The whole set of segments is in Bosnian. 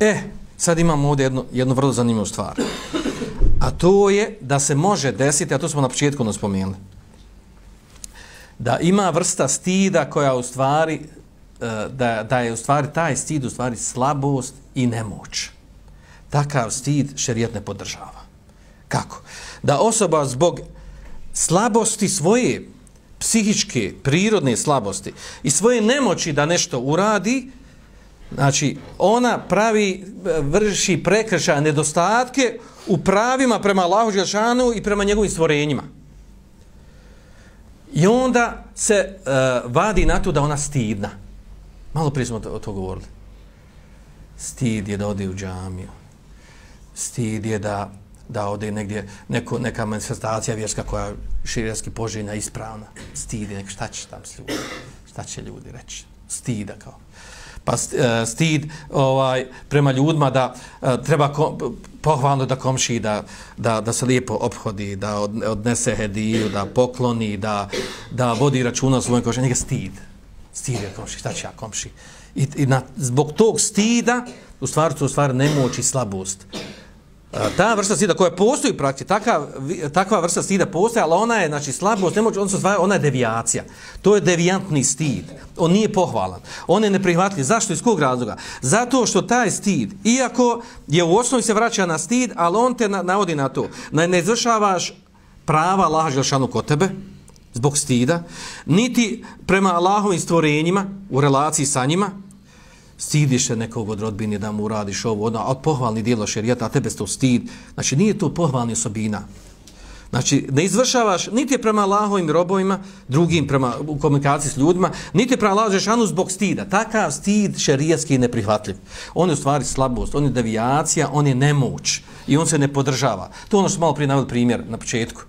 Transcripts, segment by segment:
E, sad imamo ovdje jednu, jednu vrlo zanimljivu stvar. A to je da se može desiti, a to smo na početku ono spomenuli, da ima vrsta stida koja u stvari, e, da, da je u stvari taj stid u stvari slabost i nemoć. Takav stid šerijet ne podržava. Kako? Da osoba zbog slabosti svoje psihičke, prirodne slabosti i svoje nemoći da nešto uradi, znači ona pravi, vrši prekršaje nedostatke u pravima prema Allahu Đelšanu i prema njegovim stvorenjima. I onda se uh, vadi na to da ona stidna. Malo prije smo to, o to govorili. Stid je da ode u džamiju. Stid je da da ode negdje neko, neka manifestacija vjerska koja je širijski poželjna, ispravna. Stidi, nek, šta će tam ljudi? Šta će ljudi reći? Stida kao. Pa e, stid ovaj, prema ljudima da e, treba kom, pohvalno da komši da, da, da se lijepo obhodi, da odnese hediju, da pokloni, da, da vodi računa o svojom komši. Njega stid. Stid je komši, šta će ja komši? I, i na, zbog tog stida, u stvari, u stvari nemoć i slabost ta vrsta stida koja postoji u praksi, takva, takva vrsta stida postoji, ali ona je znači, slabost, nemoć, on se zvaje, ona je devijacija. To je devijantni stid. On nije pohvalan. On je neprihvatljiv. Zašto? Iz kog razloga? Zato što taj stid, iako je u osnovi se vraća na stid, ali on te na, navodi na to. Ne, ne izvršavaš prava Allaha Želšanu kod tebe, zbog stida, niti prema Allahovim stvorenjima, u relaciji sa njima, stidiš se nekog od rodbine da mu uradiš ovo, ono, a pohvalni dijelo šerijata, a tebe to stid. Znači, nije to pohvalni osobina. Znači, ne izvršavaš niti prema Allahovim robovima, drugim prema, u komunikaciji s ljudima, niti prema Allahov Žešanu zbog stida. Takav stid šerijatski je neprihvatljiv. On je u stvari slabost, on je devijacija, on je nemoć i on se ne podržava. To je ono što malo prije navod primjer na početku.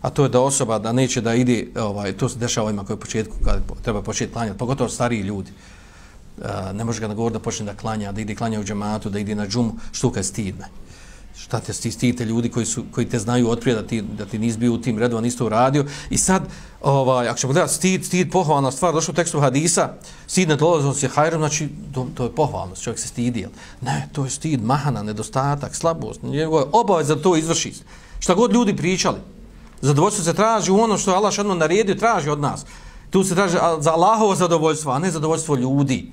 A to je da osoba da neće da ide, ovaj, to se dešava ovima koji u početku kad treba početi klanjati, pogotovo stariji ljudi Eh, ne može ga nagovoriti da počne da klanja, da ide klanja u džematu, da ide na džumu, što kad stidne. Šta te stidite ljudi koji, su, koji te znaju otprije da ti, da ti nis bio u tim redova, nisi to uradio. I sad, ovaj, ako ćemo gledati stid, stid, pohvalna stvar, došlo u tekstu hadisa, stid ne dolazom se hajrom, znači to, to je pohvalno, čovjek se stidi. Ne, to je stid, mahana, nedostatak, slabost, njegov je obavez da to izvrši. Šta god ljudi pričali, zadovoljstvo se traži u ono što je Allah šadno naredio, traži od nas. Tu se traži za Allahovo zadovoljstvo, a ne zadovoljstvo ljudi